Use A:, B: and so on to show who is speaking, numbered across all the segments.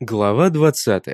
A: Глава 20.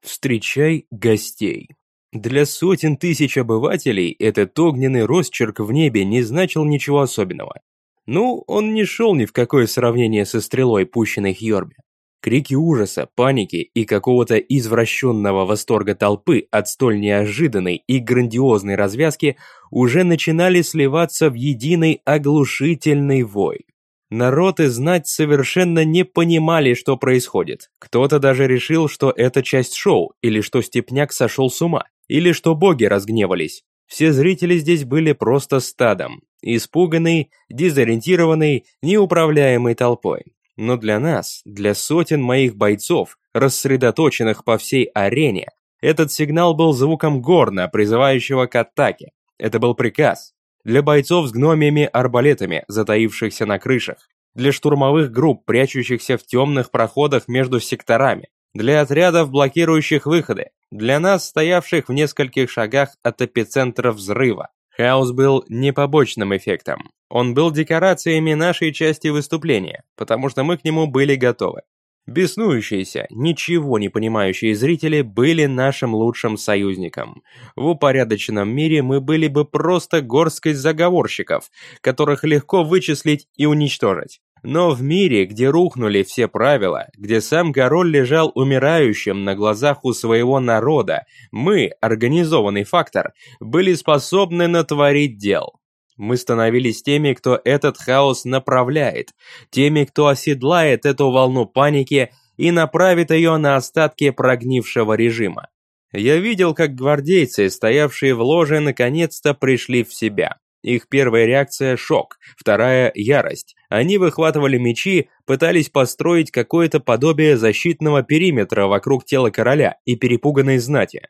A: Встречай гостей. Для сотен тысяч обывателей этот огненный росчерк в небе не значил ничего особенного. Ну, он не шел ни в какое сравнение со стрелой, пущенной Хьорби. Крики ужаса, паники и какого-то извращенного восторга толпы от столь неожиданной и грандиозной развязки уже начинали сливаться в единый оглушительный вой. Народ и знать совершенно не понимали, что происходит. Кто-то даже решил, что это часть шоу, или что Степняк сошел с ума, или что боги разгневались. Все зрители здесь были просто стадом, испуганный, дезориентированный, неуправляемой толпой. Но для нас, для сотен моих бойцов, рассредоточенных по всей арене, этот сигнал был звуком горна, призывающего к атаке. Это был приказ, для бойцов с гномиями-арбалетами, затаившихся на крышах, для штурмовых групп, прячущихся в темных проходах между секторами, для отрядов, блокирующих выходы, для нас, стоявших в нескольких шагах от эпицентра взрыва. Хаос был не побочным эффектом. Он был декорациями нашей части выступления, потому что мы к нему были готовы. Беснующиеся, ничего не понимающие зрители были нашим лучшим союзником. В упорядоченном мире мы были бы просто горской заговорщиков, которых легко вычислить и уничтожить. Но в мире, где рухнули все правила, где сам король лежал умирающим на глазах у своего народа, мы, организованный фактор, были способны натворить дел. Мы становились теми, кто этот хаос направляет, теми, кто оседлает эту волну паники и направит ее на остатки прогнившего режима. Я видел, как гвардейцы, стоявшие в ложе, наконец-то пришли в себя. Их первая реакция – шок, вторая – ярость. Они выхватывали мечи, пытались построить какое-то подобие защитного периметра вокруг тела короля и перепуганной знати.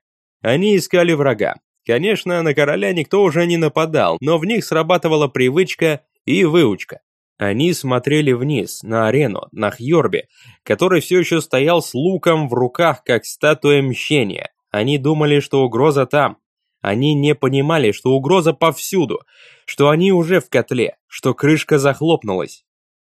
A: Они искали врага, Конечно, на короля никто уже не нападал, но в них срабатывала привычка и выучка. Они смотрели вниз, на арену, на Хьорби, который все еще стоял с луком в руках, как статуя мщения. Они думали, что угроза там. Они не понимали, что угроза повсюду, что они уже в котле, что крышка захлопнулась.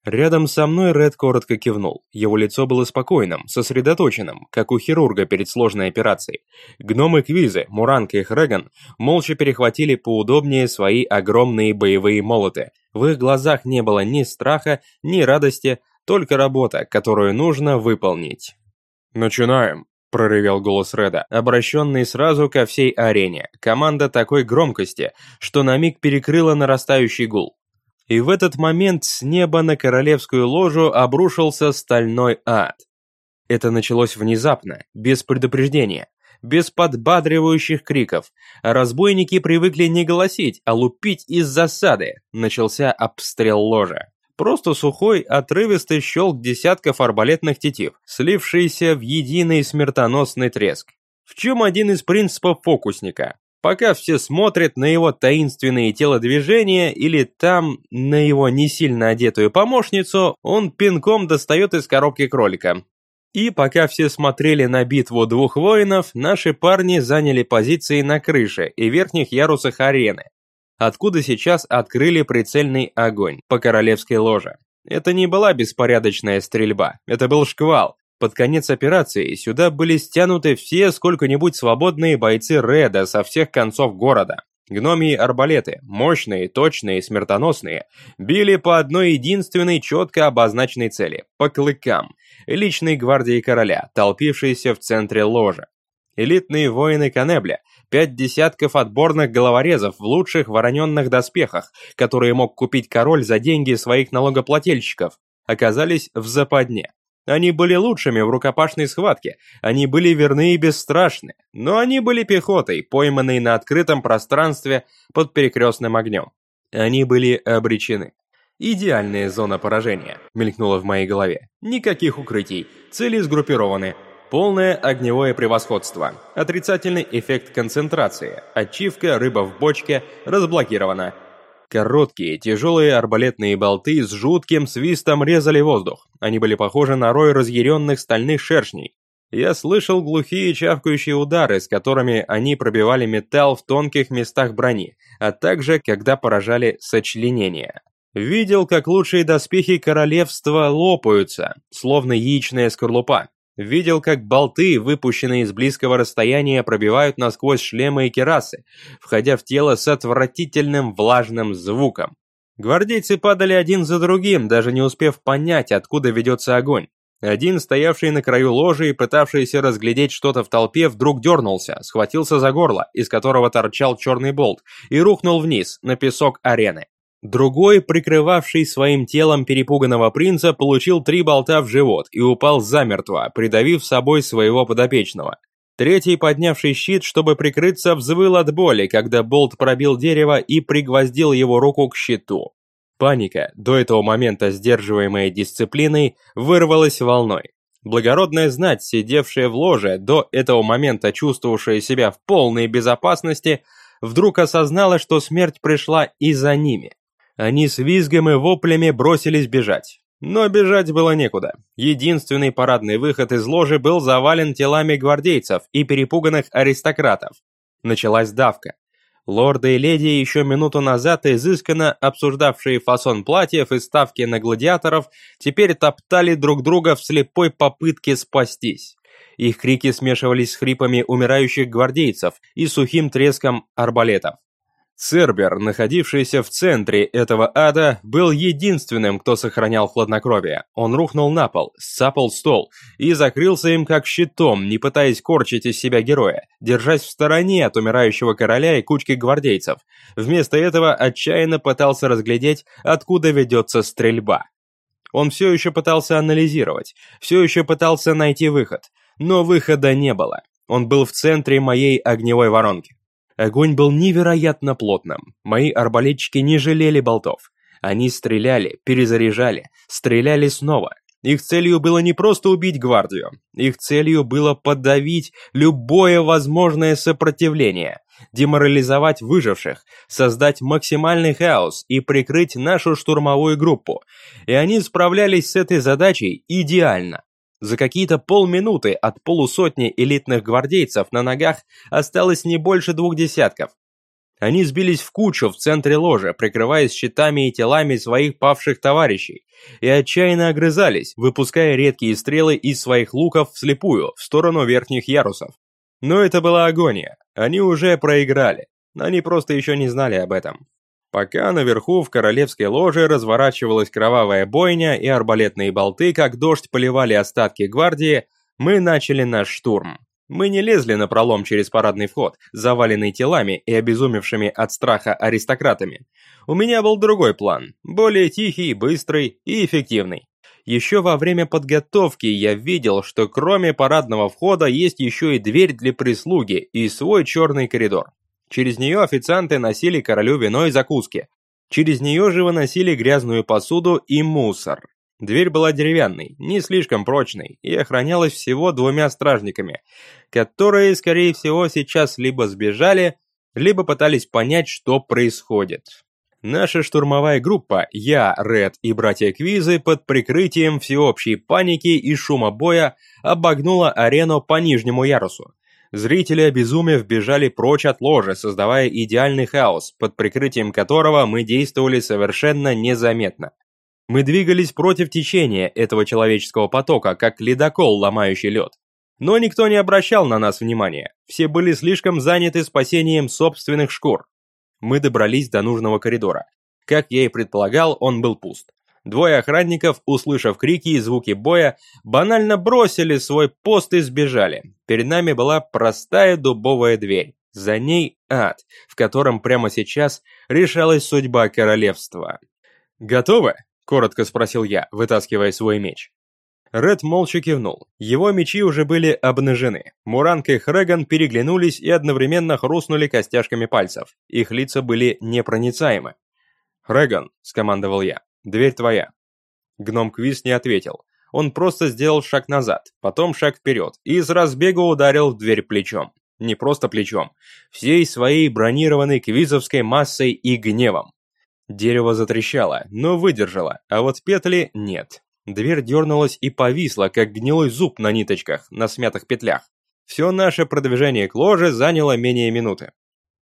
A: Рядом со мной Ред коротко кивнул. Его лицо было спокойным, сосредоточенным, как у хирурга перед сложной операцией. Гномы Квизы, Муранка и Хреган молча перехватили поудобнее свои огромные боевые молоты. В их глазах не было ни страха, ни радости, только работа, которую нужно выполнить. «Начинаем», – проревел голос Реда, обращенный сразу ко всей арене. Команда такой громкости, что на миг перекрыла нарастающий гул. И в этот момент с неба на королевскую ложу обрушился стальной ад. Это началось внезапно, без предупреждения, без подбадривающих криков. разбойники привыкли не голосить, а лупить из засады. Начался обстрел ложа. Просто сухой, отрывистый щелк десятков арбалетных тетив, слившийся в единый смертоносный треск. В чем один из принципов фокусника? Пока все смотрят на его таинственные телодвижения или там на его не сильно одетую помощницу, он пинком достает из коробки кролика. И пока все смотрели на битву двух воинов, наши парни заняли позиции на крыше и верхних ярусах арены, откуда сейчас открыли прицельный огонь по королевской ложе. Это не была беспорядочная стрельба, это был шквал, под конец операции сюда были стянуты все сколько-нибудь свободные бойцы Реда со всех концов города. Гномии арбалеты, мощные, точные, смертоносные, били по одной единственной четко обозначенной цели – по клыкам, личной гвардии короля, толпившейся в центре ложа. Элитные воины Канебля, пять десятков отборных головорезов в лучших вороненных доспехах, которые мог купить король за деньги своих налогоплательщиков, оказались в западне. Они были лучшими в рукопашной схватке, они были верны и бесстрашны, но они были пехотой, пойманной на открытом пространстве под перекрестным огнем. Они были обречены. «Идеальная зона поражения», — мелькнула в моей голове. «Никаких укрытий, цели сгруппированы, полное огневое превосходство, отрицательный эффект концентрации, ачивка рыба в бочке. Разблокирована, Короткие, тяжелые арбалетные болты с жутким свистом резали воздух. Они были похожи на рой разъяренных стальных шершней. Я слышал глухие чавкающие удары, с которыми они пробивали металл в тонких местах брони, а также, когда поражали сочленения. Видел, как лучшие доспехи королевства лопаются, словно яичная скорлупа. Видел, как болты, выпущенные из близкого расстояния, пробивают насквозь шлемы и керасы, входя в тело с отвратительным влажным звуком. Гвардейцы падали один за другим, даже не успев понять, откуда ведется огонь. Один, стоявший на краю ложи и пытавшийся разглядеть что-то в толпе, вдруг дернулся, схватился за горло, из которого торчал черный болт, и рухнул вниз, на песок арены. Другой, прикрывавший своим телом перепуганного принца, получил три болта в живот и упал замертво, придавив собой своего подопечного. Третий, поднявший щит, чтобы прикрыться, взвыл от боли, когда болт пробил дерево и пригвоздил его руку к щиту. Паника, до этого момента сдерживаемая дисциплиной, вырвалась волной. Благородная знать, сидевшая в ложе, до этого момента чувствовавшая себя в полной безопасности, вдруг осознала, что смерть пришла и за ними. Они с визгом и воплями бросились бежать. Но бежать было некуда. Единственный парадный выход из ложи был завален телами гвардейцев и перепуганных аристократов. Началась давка. Лорды и леди, еще минуту назад изысканно обсуждавшие фасон платьев и ставки на гладиаторов, теперь топтали друг друга в слепой попытке спастись. Их крики смешивались с хрипами умирающих гвардейцев и сухим треском арбалетов. Цербер, находившийся в центре этого ада, был единственным, кто сохранял хладнокровие. Он рухнул на пол, сцапал стол и закрылся им как щитом, не пытаясь корчить из себя героя, держась в стороне от умирающего короля и кучки гвардейцев. Вместо этого отчаянно пытался разглядеть, откуда ведется стрельба. Он все еще пытался анализировать, все еще пытался найти выход, но выхода не было. Он был в центре моей огневой воронки. Огонь был невероятно плотным. Мои арбалетчики не жалели болтов. Они стреляли, перезаряжали, стреляли снова. Их целью было не просто убить гвардию. Их целью было подавить любое возможное сопротивление, деморализовать выживших, создать максимальный хаос и прикрыть нашу штурмовую группу. И они справлялись с этой задачей идеально. За какие-то полминуты от полусотни элитных гвардейцев на ногах осталось не больше двух десятков. Они сбились в кучу в центре ложи, прикрываясь щитами и телами своих павших товарищей, и отчаянно огрызались, выпуская редкие стрелы из своих луков вслепую, в сторону верхних ярусов. Но это была агония, они уже проиграли, они просто еще не знали об этом. Пока наверху в королевской ложе разворачивалась кровавая бойня и арбалетные болты, как дождь поливали остатки гвардии, мы начали наш штурм. Мы не лезли на пролом через парадный вход, заваленный телами и обезумевшими от страха аристократами. У меня был другой план, более тихий, быстрый и эффективный. Еще во время подготовки я видел, что кроме парадного входа есть еще и дверь для прислуги и свой черный коридор. Через нее официанты носили королю вино и закуски. Через нее же выносили грязную посуду и мусор. Дверь была деревянной, не слишком прочной, и охранялась всего двумя стражниками, которые, скорее всего, сейчас либо сбежали, либо пытались понять, что происходит. Наша штурмовая группа, я, Ред и братья Квизы под прикрытием всеобщей паники и шума боя обогнула арену по нижнему ярусу. Зрители, обезумев, бежали прочь от ложи, создавая идеальный хаос, под прикрытием которого мы действовали совершенно незаметно. Мы двигались против течения этого человеческого потока, как ледокол, ломающий лед. Но никто не обращал на нас внимания, все были слишком заняты спасением собственных шкур. Мы добрались до нужного коридора. Как я и предполагал, он был пуст. Двое охранников, услышав крики и звуки боя, банально бросили свой пост и сбежали. Перед нами была простая дубовая дверь. За ней ад, в котором прямо сейчас решалась судьба королевства. «Готовы?» – коротко спросил я, вытаскивая свой меч. Ред молча кивнул. Его мечи уже были обнажены. Муранг и Хреган переглянулись и одновременно хрустнули костяшками пальцев. Их лица были непроницаемы. «Хреган», – скомандовал я, Дверь твоя». Гном Квиз не ответил. Он просто сделал шаг назад, потом шаг вперед и из разбега ударил в дверь плечом. Не просто плечом, всей своей бронированной квизовской массой и гневом. Дерево затрещало, но выдержало, а вот петли нет. Дверь дернулась и повисла, как гнилой зуб на ниточках, на смятых петлях. Все наше продвижение к ложе заняло менее минуты.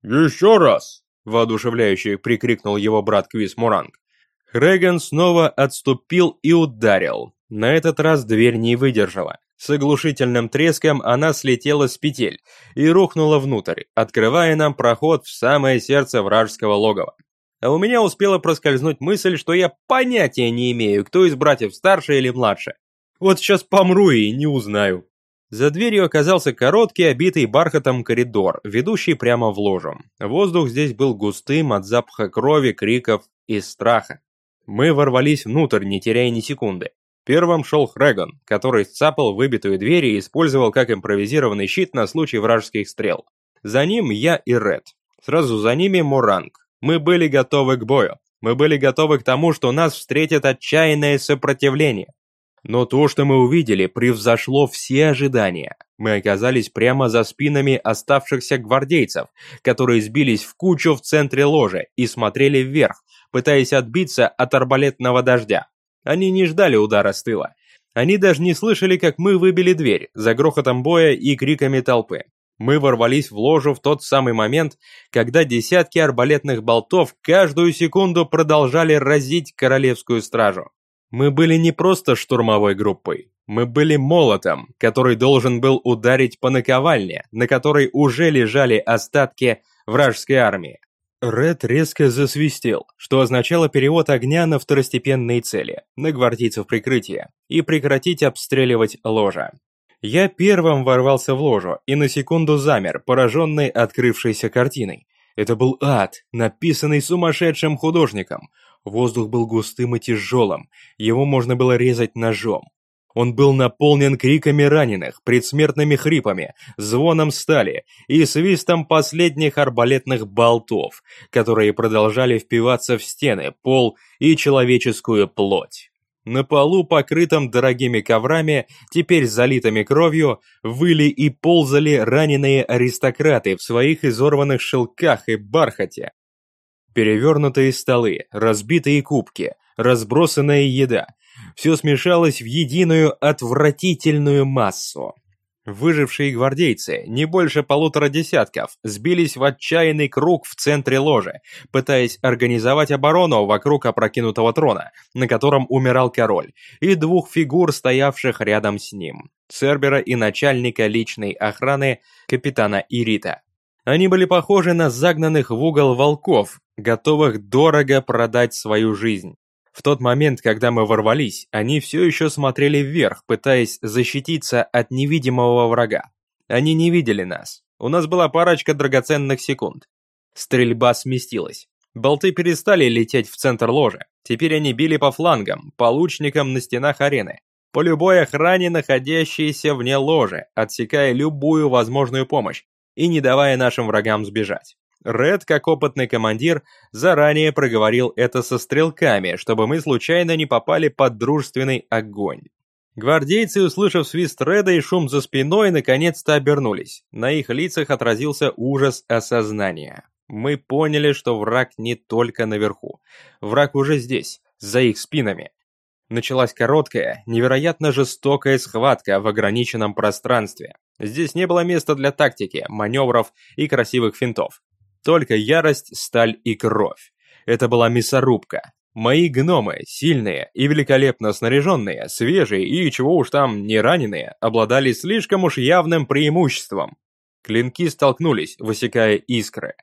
B: «Еще раз!»
A: – воодушевляюще прикрикнул его брат Квиз Муранг. Хреган снова отступил и ударил. На этот раз дверь не выдержала. С оглушительным треском она слетела с петель и рухнула внутрь, открывая нам проход в самое сердце вражеского логова. А у меня успела проскользнуть мысль, что я понятия не имею, кто из братьев старше или младше. Вот сейчас помру и не узнаю. За дверью оказался короткий, обитый бархатом коридор, ведущий прямо в ложу. Воздух здесь был густым от запаха крови, криков и страха. Мы ворвались внутрь, не теряя ни секунды. Первым шел Хрегон, который сцапал выбитую дверь и использовал как импровизированный щит на случай вражеских стрел. За ним я и Ред. Сразу за ними Муранг. Мы были готовы к бою. Мы были готовы к тому, что нас встретит отчаянное сопротивление. Но то, что мы увидели, превзошло все ожидания. Мы оказались прямо за спинами оставшихся гвардейцев, которые сбились в кучу в центре ложи и смотрели вверх, пытаясь отбиться от арбалетного дождя. Они не ждали удара с тыла. Они даже не слышали, как мы выбили дверь, за грохотом боя и криками толпы. Мы ворвались в ложу в тот самый момент, когда десятки арбалетных болтов каждую секунду продолжали разить королевскую стражу. Мы были не просто штурмовой группой, мы были молотом, который должен был ударить по наковальне, на которой уже лежали остатки вражеской армии. Ред резко засвистел, что означало перевод огня на второстепенные цели, на гвардейцев прикрытия, и прекратить обстреливать ложа. Я первым ворвался в ложу и на секунду замер, пораженный открывшейся картиной. Это был ад, написанный сумасшедшим художником. Воздух был густым и тяжелым, его можно было резать ножом. Он был наполнен криками раненых, предсмертными хрипами, звоном стали и свистом последних арбалетных болтов, которые продолжали впиваться в стены, пол и человеческую плоть. На полу, покрытом дорогими коврами, теперь залитыми кровью, выли и ползали раненые аристократы в своих изорванных шелках и бархате. Перевернутые столы, разбитые кубки, разбросанная еда, все смешалось в единую отвратительную массу. Выжившие гвардейцы, не больше полутора десятков, сбились в отчаянный круг в центре ложи, пытаясь организовать оборону вокруг опрокинутого трона, на котором умирал король, и двух фигур, стоявших рядом с ним, Цербера и начальника личной охраны капитана Ирита. Они были похожи на загнанных в угол волков, готовых дорого продать свою жизнь. В тот момент, когда мы ворвались, они все еще смотрели вверх, пытаясь защититься от невидимого врага. Они не видели нас. У нас была парочка драгоценных секунд. Стрельба сместилась. Болты перестали лететь в центр ложи. Теперь они били по флангам, по лучникам на стенах арены, по любой охране, находящейся вне ложи, отсекая любую возможную помощь и не давая нашим врагам сбежать. Ред, как опытный командир, заранее проговорил это со стрелками, чтобы мы случайно не попали под дружественный огонь. Гвардейцы, услышав свист Реда и шум за спиной, наконец-то обернулись. На их лицах отразился ужас осознания. Мы поняли, что враг не только наверху. Враг уже здесь, за их спинами. Началась короткая, невероятно жестокая схватка в ограниченном пространстве. Здесь не было места для тактики, маневров и красивых финтов. Только ярость, сталь и кровь. Это была мясорубка. Мои гномы, сильные и великолепно снаряженные, свежие и, чего уж там, не раненые, обладали слишком уж явным преимуществом. Клинки столкнулись, высекая искры.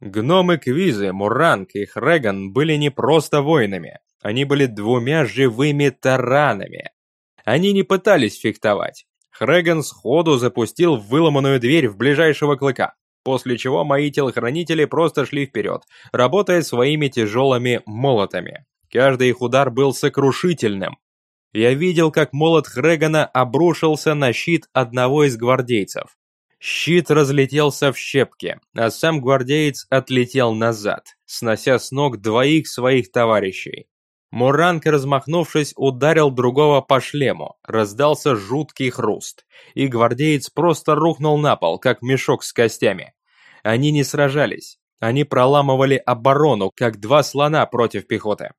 A: Гномы Квизы, Муранг и Хреган были не просто воинами, они были двумя живыми таранами. Они не пытались фехтовать. Хреган сходу запустил в выломанную дверь в ближайшего клыка после чего мои телохранители просто шли вперед, работая своими тяжелыми молотами. Каждый их удар был сокрушительным. Я видел, как молот Хрегана обрушился на щит одного из гвардейцев. Щит разлетелся в щепки, а сам гвардеец отлетел назад, снося с ног двоих своих товарищей. Муранг, размахнувшись, ударил другого по шлему, раздался жуткий хруст, и гвардеец просто рухнул на пол, как мешок с костями. Они не сражались, они проламывали оборону, как два слона против пехоты.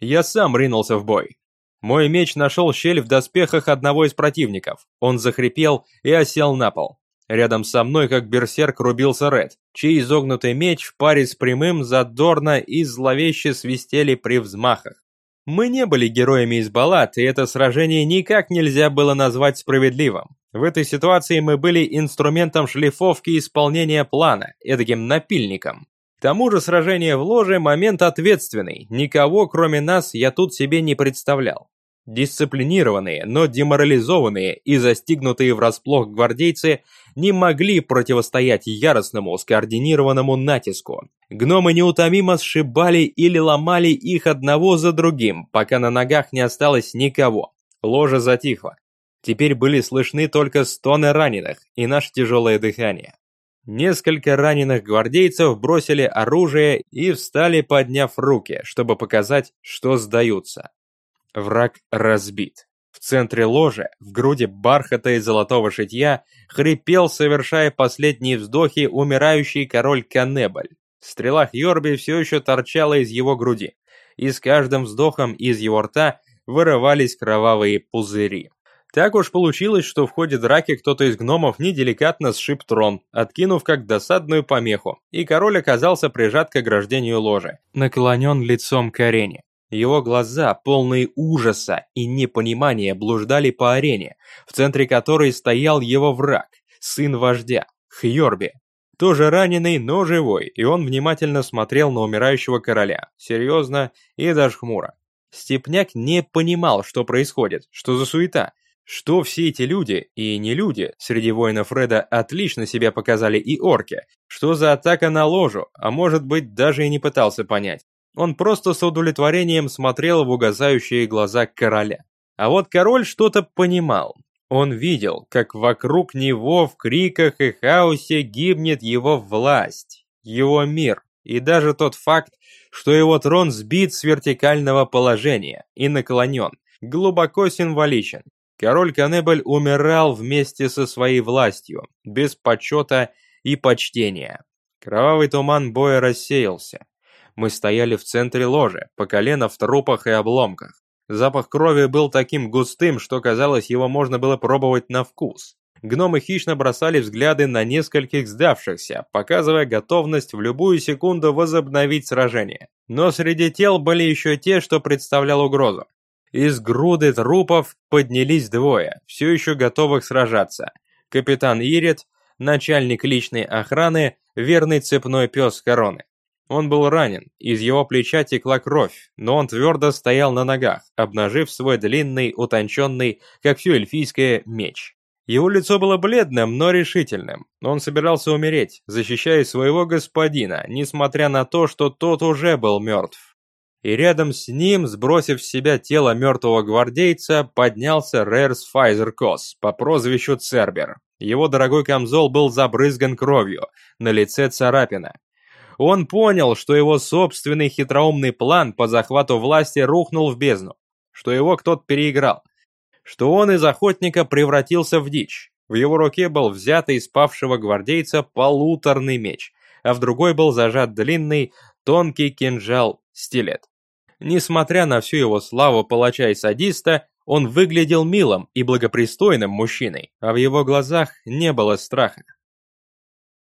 A: Я сам ринулся в бой. Мой меч нашел щель в доспехах одного из противников. Он захрипел и осел на пол. Рядом со мной, как берсерк, рубился Ред, чей изогнутый меч в паре с прямым задорно и зловеще свистели при взмахах. Мы не были героями из баллад, и это сражение никак нельзя было назвать справедливым. В этой ситуации мы были инструментом шлифовки исполнения плана, эдаким напильником. К тому же сражение в ложе – момент ответственный, никого кроме нас я тут себе не представлял. Дисциплинированные, но деморализованные и застигнутые врасплох гвардейцы не могли противостоять яростному, скоординированному натиску. Гномы неутомимо сшибали или ломали их одного за другим, пока на ногах не осталось никого. Ложа затихла. Теперь были слышны только стоны раненых и наше тяжелое дыхание. Несколько раненых гвардейцев бросили оружие и встали, подняв руки, чтобы показать, что сдаются. Враг разбит. В центре ложи, в груди бархата и золотого шитья, хрипел, совершая последние вздохи, умирающий король Каннебаль. Стрела Хьорби все еще торчала из его груди, и с каждым вздохом из его рта вырывались кровавые пузыри. Так уж получилось, что в ходе драки кто-то из гномов неделикатно сшиб трон, откинув как досадную помеху, и король оказался прижат к ограждению ложи, наклонен лицом к арене. Его глаза, полные ужаса и непонимания, блуждали по арене, в центре которой стоял его враг, сын вождя, Хьорби. Тоже раненый, но живой, и он внимательно смотрел на умирающего короля, серьезно и даже хмуро. Степняк не понимал, что происходит, что за суета, что все эти люди, и не люди, среди воинов Фреда отлично себя показали и орки, что за атака на ложу, а может быть даже и не пытался понять. Он просто с удовлетворением смотрел в угасающие глаза короля. А вот король что-то понимал. Он видел, как вокруг него в криках и хаосе гибнет его власть, его мир, и даже тот факт, что его трон сбит с вертикального положения и наклонен, глубоко символичен. Король Канебель умирал вместе со своей властью, без почета и почтения. Кровавый туман боя рассеялся. Мы стояли в центре ложи, по колено в трупах и обломках. Запах крови был таким густым, что казалось, его можно было пробовать на вкус. Гномы хищно бросали взгляды на нескольких сдавшихся, показывая готовность в любую секунду возобновить сражение. Но среди тел были еще те, что представлял угрозу. Из груды трупов поднялись двое, все еще готовых сражаться. Капитан Ирит, начальник личной охраны, верный цепной пес короны. Он был ранен, из его плеча текла кровь, но он твердо стоял на ногах, обнажив свой длинный, утонченный, как все эльфийское, меч. Его лицо было бледным, но решительным. Он собирался умереть, защищая своего господина, несмотря на то, что тот уже был мертв. И рядом с ним, сбросив с себя тело мертвого гвардейца, поднялся Рерс Файзеркос по прозвищу Цербер. Его дорогой камзол был забрызган кровью, на лице царапина. Он понял, что его собственный хитроумный план по захвату власти рухнул в бездну, что его кто-то переиграл, что он из охотника превратился в дичь. В его руке был взятый из павшего гвардейца полуторный меч, а в другой был зажат длинный, тонкий кинжал-стилет. Несмотря на всю его славу палача и садиста, он выглядел милым и благопристойным мужчиной, а в его глазах не было страха.